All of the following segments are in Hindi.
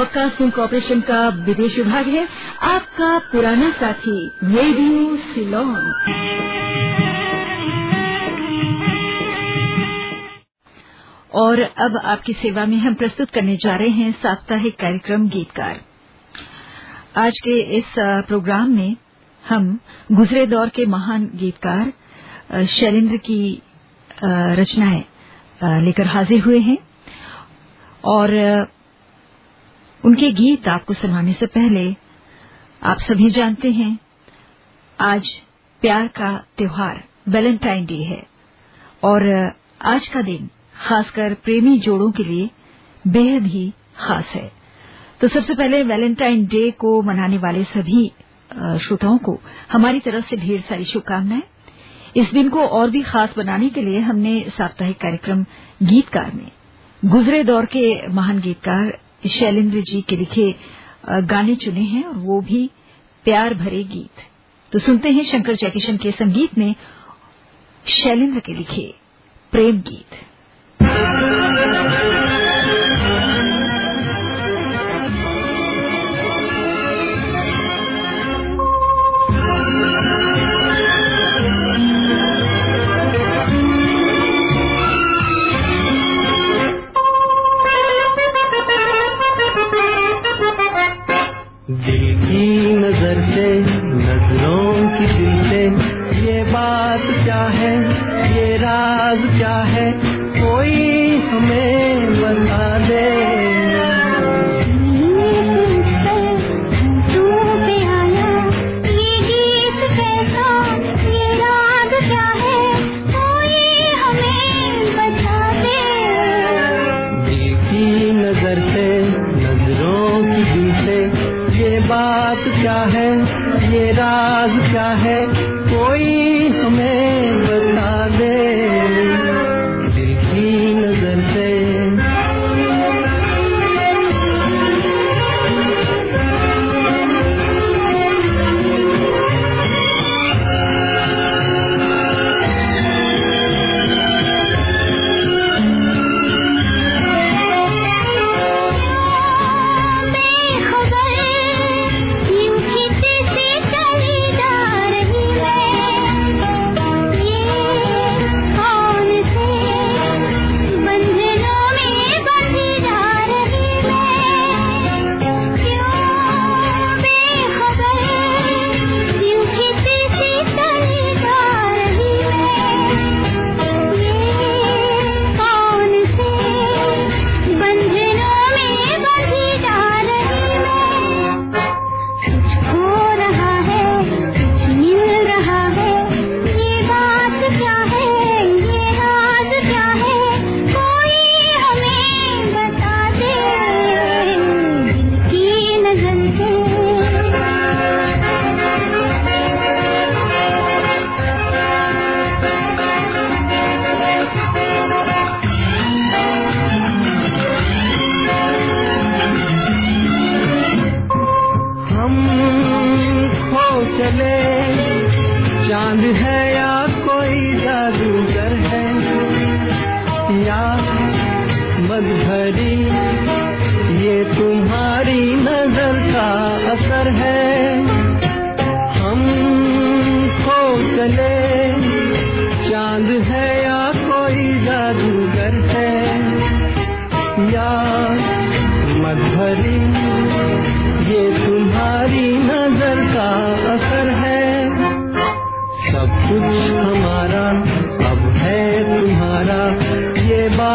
ब्रॉडकास्टिंग कॉरपोरेशन का विदेश विभाग है। आपका पुराना साथी रेडियो सिलोन और अब आपकी सेवा में हम प्रस्तुत करने जा रहे हैं साप्ताहिक कार्यक्रम गीतकार। आज के इस प्रोग्राम में हम गुजरे दौर के महान गीतकार शैलेंद्र की रचनाएँ लेकर हाजिर हुए हैं। और उनके गीत आपको सुनाने से पहले आप सभी जानते हैं, आज प्यार का त्योहार वैलेंटाइन डे है। और आज का दिन, खासकर प्रेमी जोड़ों के लिए बेहद ही खास है। तो सबसे पहले वैलेंटाइन डे को मनाने वाले सभी श्रोताओं को हमारी तरफ़ से ढेर सारी शुभकामनाएँ। इस दिन को और भी खास बनाने के लिए हमने साप्ताहिक कार्यक्रम गीतकार में, गुजरे दौर के महान गीतकार शैलेंद्र जी के लिखे गाने चुने हैं और वो भी प्यार भरे गीत। तो सुनते हैं शंकर जयकिशन के संगीत में शैलेंद्र के लिखे प्रेम गीत।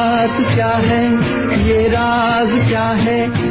देख राग क्या है?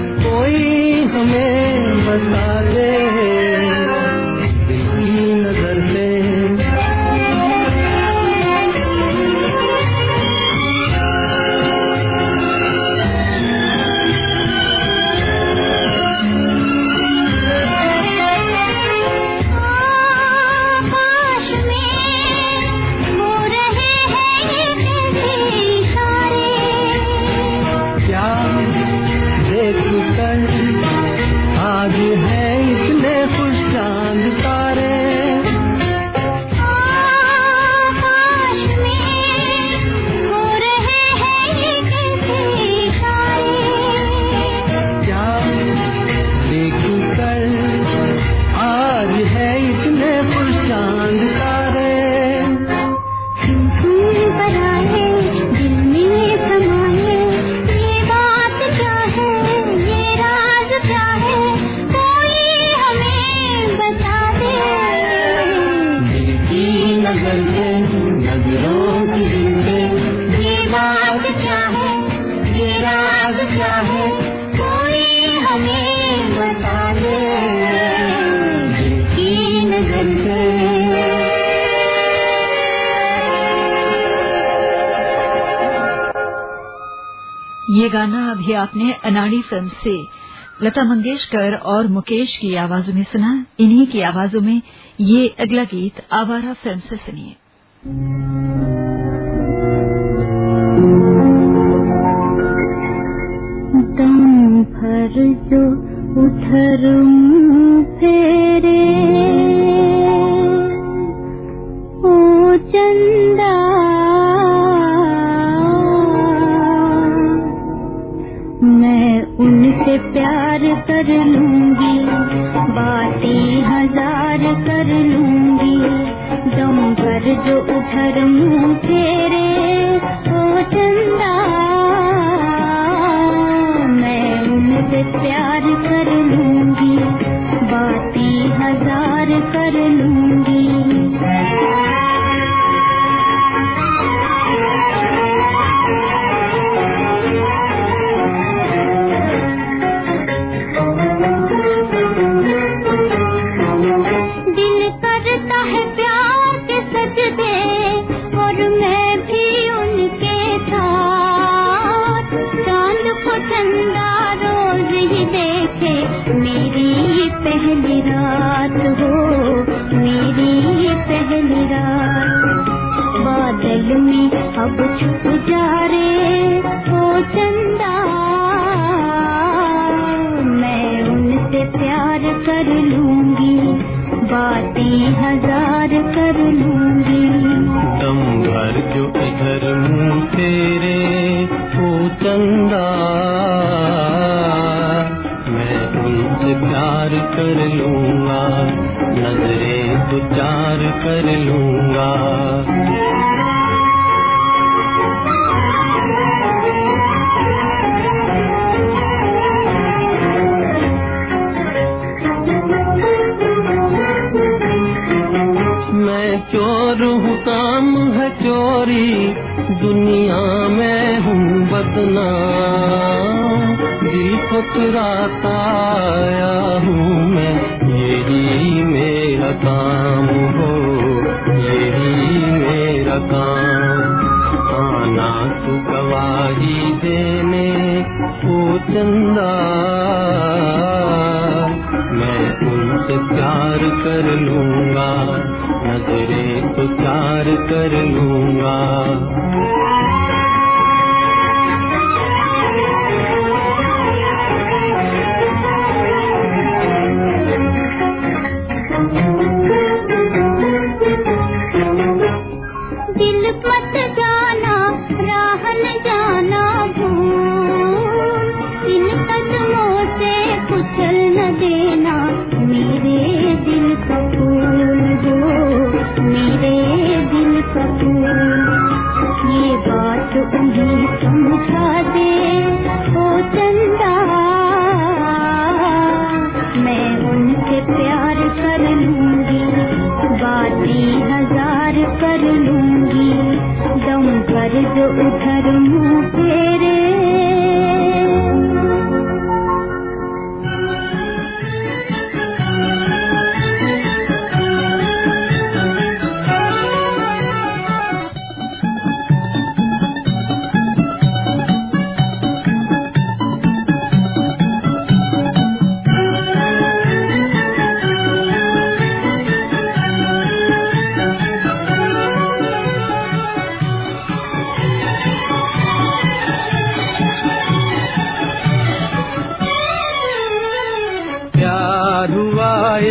अभी आपने अनाड़ी फ़िल्म से लता मंगेशकर और मुकेश की आवाजों में सुना। इन्हीं की आवाजों में ये अगला गीत आवारा फ़िल्म से सुनिए। भर जो उधर फेरे, ओ चंदा प्यार कर लूँगी, बातें हज़ार कर लूँगी, दम भर जो उधर मुँह फेरे, ओ चंदा, मैं उनसे प्यार चंदा। मैं तुमसे प्यार कर लूँगा, नजरे तो चार कर लूँगा। मैं चोर हूँ, काम है चोरी। दुनिया में हूँ बदना दिल को आया हूँ मैं, यही मेरा काम हो, यही मेरा काम। आना तो गवाही देने को चंदा। मैं तुमसे प्यार कर लूँगा नजरे तो कर लूँगा। ये बात उन्हें समझा दे मैं उनसे प्यार कर लूँगी, बातें हज़ार कर लूँगी, दम पर जो उधर मुँह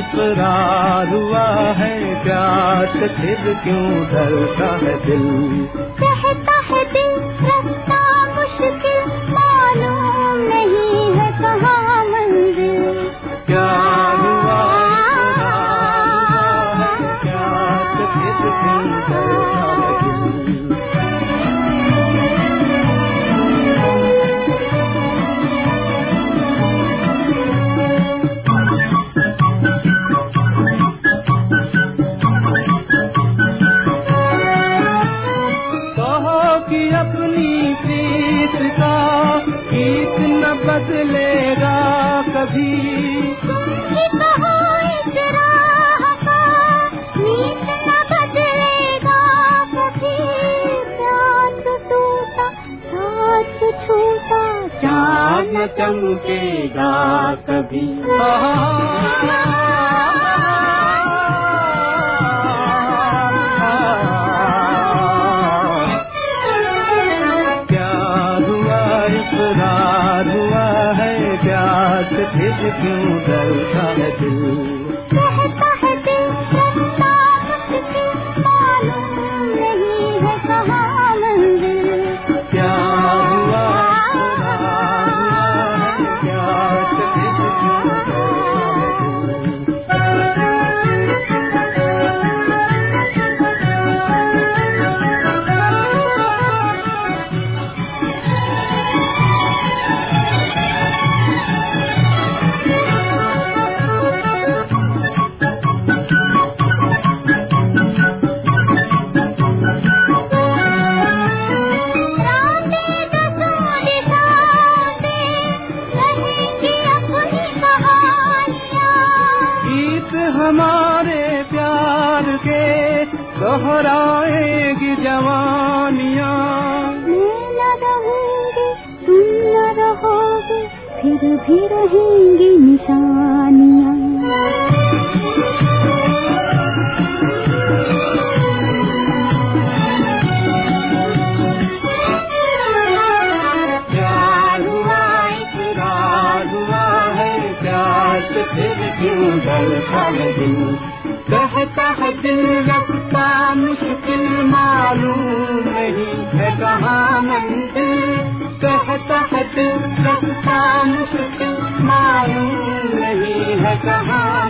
इकरार हुआ है प्यार से फिर क्यों डरता है दिल පිට පිට උදල් කරදු दोहराएगी जवानियाँ। तुम न रहोगे फिर भी रहेंगी निशानियाँ। फिर क्यों डर कहता है दिल रास्ता मुश्किल मालूम नहीं। है कहाँ मंजिल कहता हट रास्ता मुश्किल मालूम नहीं। है कहाँ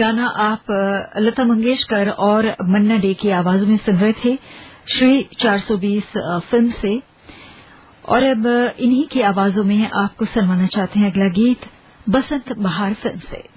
गाना आप लता मंगेशकर और मन्ना डे की आवाज़ में सुन रहे थे, श्री 420 फ़िल्म से। और अब इन्हीं की आवाजों में आपको सुनवाना चाहते हैं अगला गीत, बसंत बहार फ़िल्म से।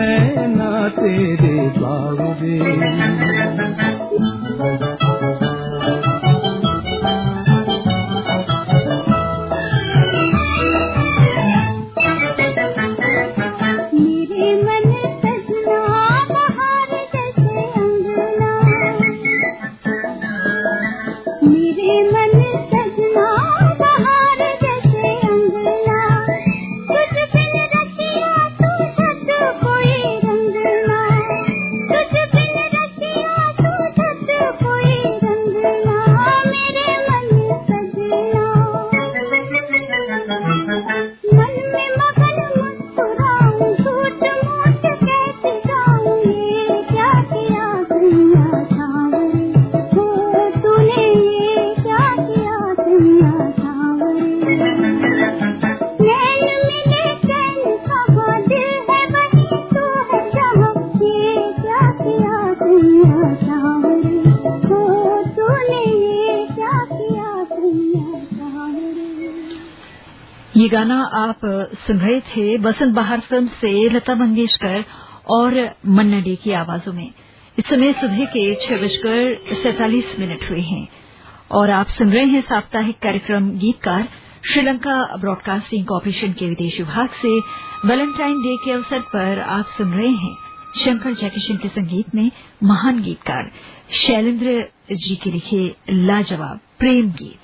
नैना तेरे बावरे गाना आप सुन रहे थे बसंत बहार फ़िल्म से लता मंगेशकर और मन्ना डे की आवाजों में। इस समय सुबह के छह बजकर सैतालीस मिनट हुए हैं। और आप सुन रहे हैं साप्ताहिक कार्यक्रम गीतकार श्रीलंका ब्रॉडकास्टिंग कॉरपोरेशन के विदेश विभाग से वैलेंटाइन डे के अवसर पर आप सुन रहे हैं शंकर जयकिशन के संगीत में महान गीतकार शैलेंद्र जी के लिखे लाजवाब प्रेम गीत।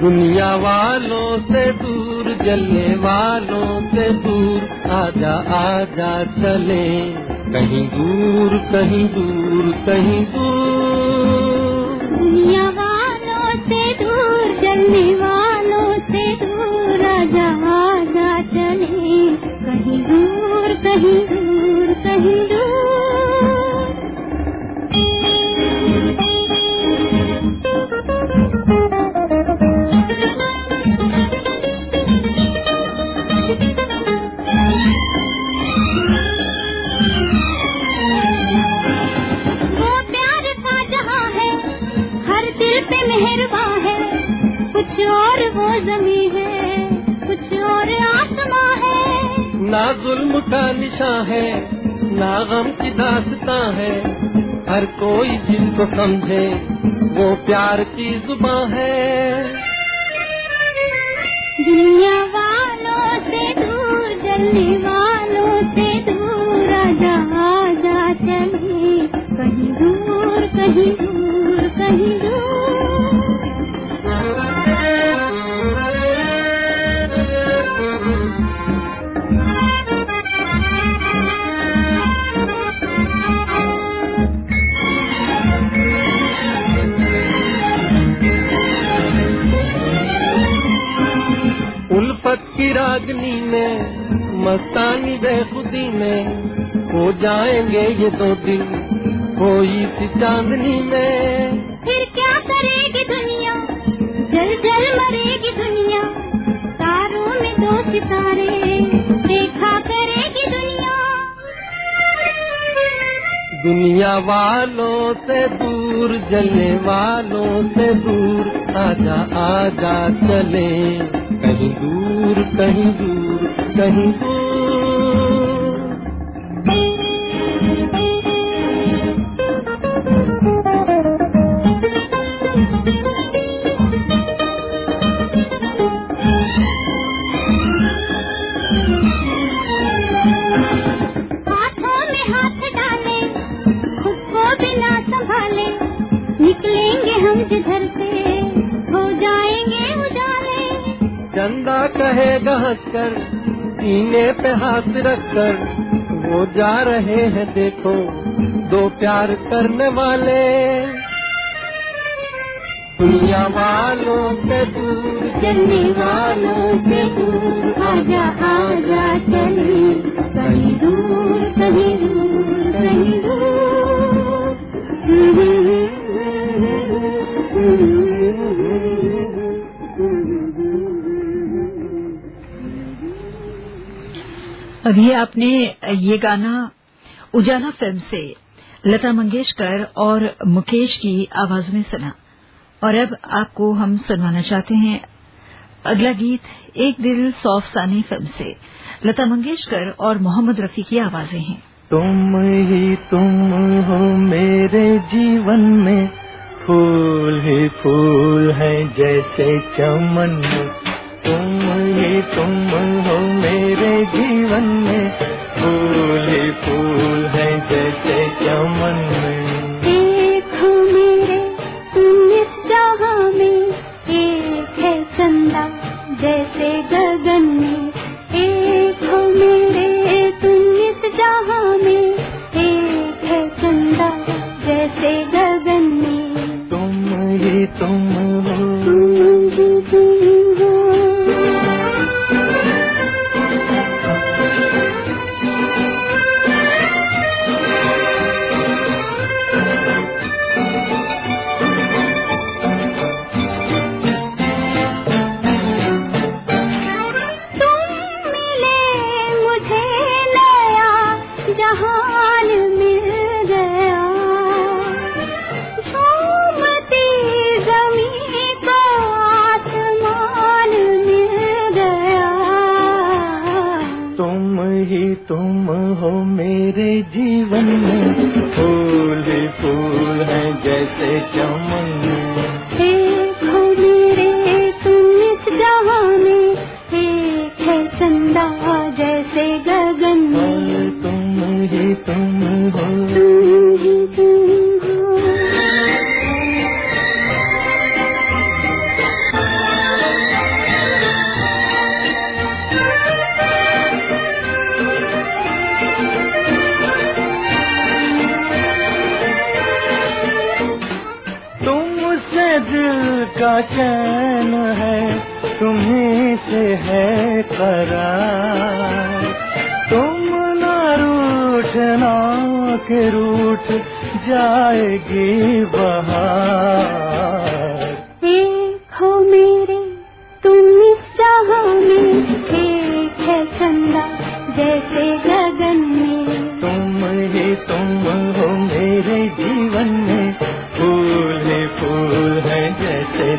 दुनिया वालों से दूर जलने वालों से दूर। आजा आजा चले। कहीं दूर कहीं दूर कहीं दूर। दुनिया वालों से दूर जल्दी वालों से दूर, आजा आजा चले। कहीं दूर, कहीं पे मेहरबा है। कुछ और वो जमी है कुछ और आसमां है। ना जुल्म का निशा है ना गम की दासता है। हर कोई जिसको समझे वो प्यार की जुबा है। दुनिया वालों से दूर जलने वालों से दूर आजा आजा चले कहीं दूर कहीं में मस्तानी बेखुदी में हो जाएँगे ये दो दिन। कोई सी चांदनी में। फिर क्या करेगी दुनिया? जल जल मरेगी दुनिया। तारों में दो सितारे। देखा करेगी दुनिया। दुनिया वालों से दूर जलने वालों से दूर आजा आजा चले। कहीं दूर कहीं दूर कहीं दूर। चंदा कहे कहेगा हंसकर सीने पे हाथ रख कर, वो जा रहे हैं देखो, दो प्यार करने वाले। दुनिया वालों से दूर चलने वालों से दूर, आजा आजा चले, कहीं दूर कहीं दूर कहीं दूर। अभी आपने, ये गाना उजाला फ़िल्म से लता मंगेशकर और मुकेश की आवाज़ में सुना। और अब आपको हम सुनवाना चाहते हैं अगला गीत, एक दिल सौफ सानी फ़िल्म से। लता मंगेशकर और मोहम्मद रफी की आवाज़ें हैं। तुम ही तुम हो मेरे जीवन में, फूल ही फूल है जैसे चमन। तुम ही तुम हो मेरे जीवन में फूल फूल है जैसे चमन में। तुम ही तुम हो मेरे जीवन में फूल फूल है जैसे चमन। दिल का चैन है तुम्हें से है करार। तुम ना रूठना के रूठ जाएगी बहार। देखो मेरे तुम इस जहाँ में एक है चंदा जैसे गगन में। तुम ही तुम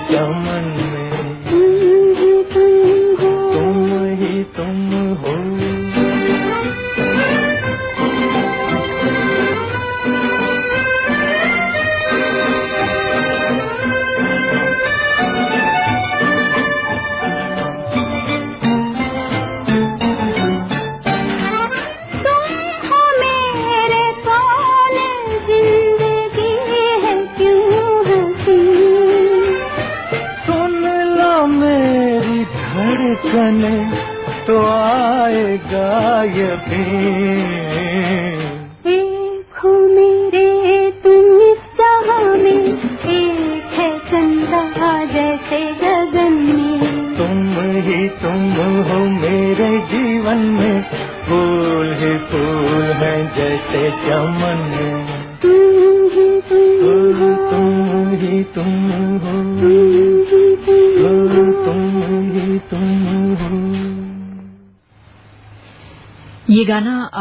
चमन में यते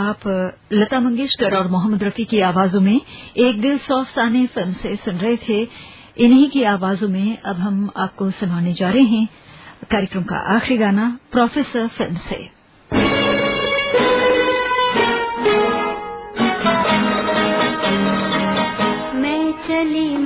आप लता मंगेशकर और मोहम्मद रफी की आवाजों में एक दिल सौफ साने फ़िल्म से सुन रहे थे। इन्हीं की आवाजों में अब हम आपको सुनाने जा रहे हैं कार्यक्रम का आखिरी गाना, प्रोफेसर फ़िल्म से। मैं चली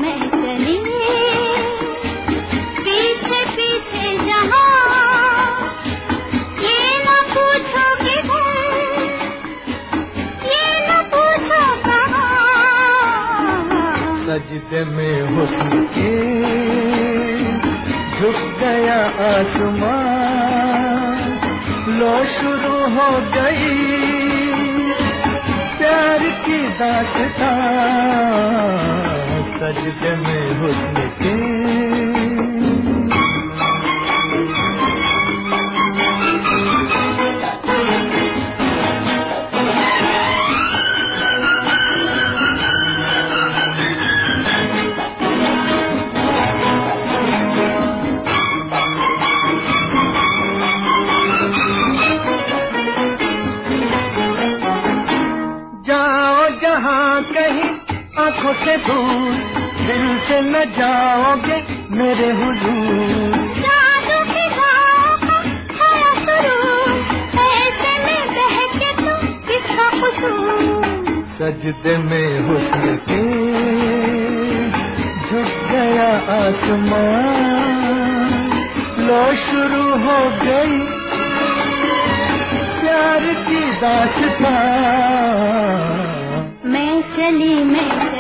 में हुस्न के झुक गया आसमान लो शुरू हो गई। प्यार की दास्तां। सजदे में हुस्न के आँखों से दूर दिल से न जाओगे मेरे हुजूर। सजदे में हुस्न के झुक गया आसमान। लो शुरू हो गई प्यार की दास्तां मैं चली मैं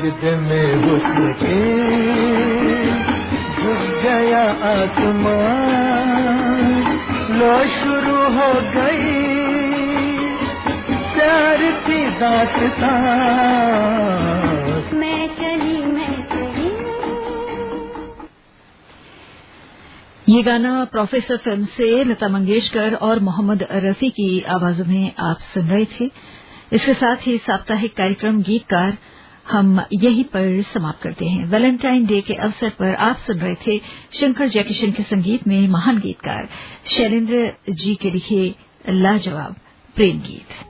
सजदे में हुस्न के झुक गया आसमान। लो शुरू हो गई प्यार की दास्तां मैं चली मैं चली। ये गाना प्रोफेसर फ़िल्म से लता मंगेशकर और मोहम्मद रफी की आवाजों में आप सुन रहे थे। इसके साथ ही साप्ताहिक कार्यक्रम गीतकार हम यहीं पर समाप्त करते हैं। वैलेंटाइन डे के अवसर पर आप सुन रहे थे शंकर जयकिशन के संगीत में महान गीतकार शैलेन्द्र जी के लिखे लाजवाब प्रेम गीत।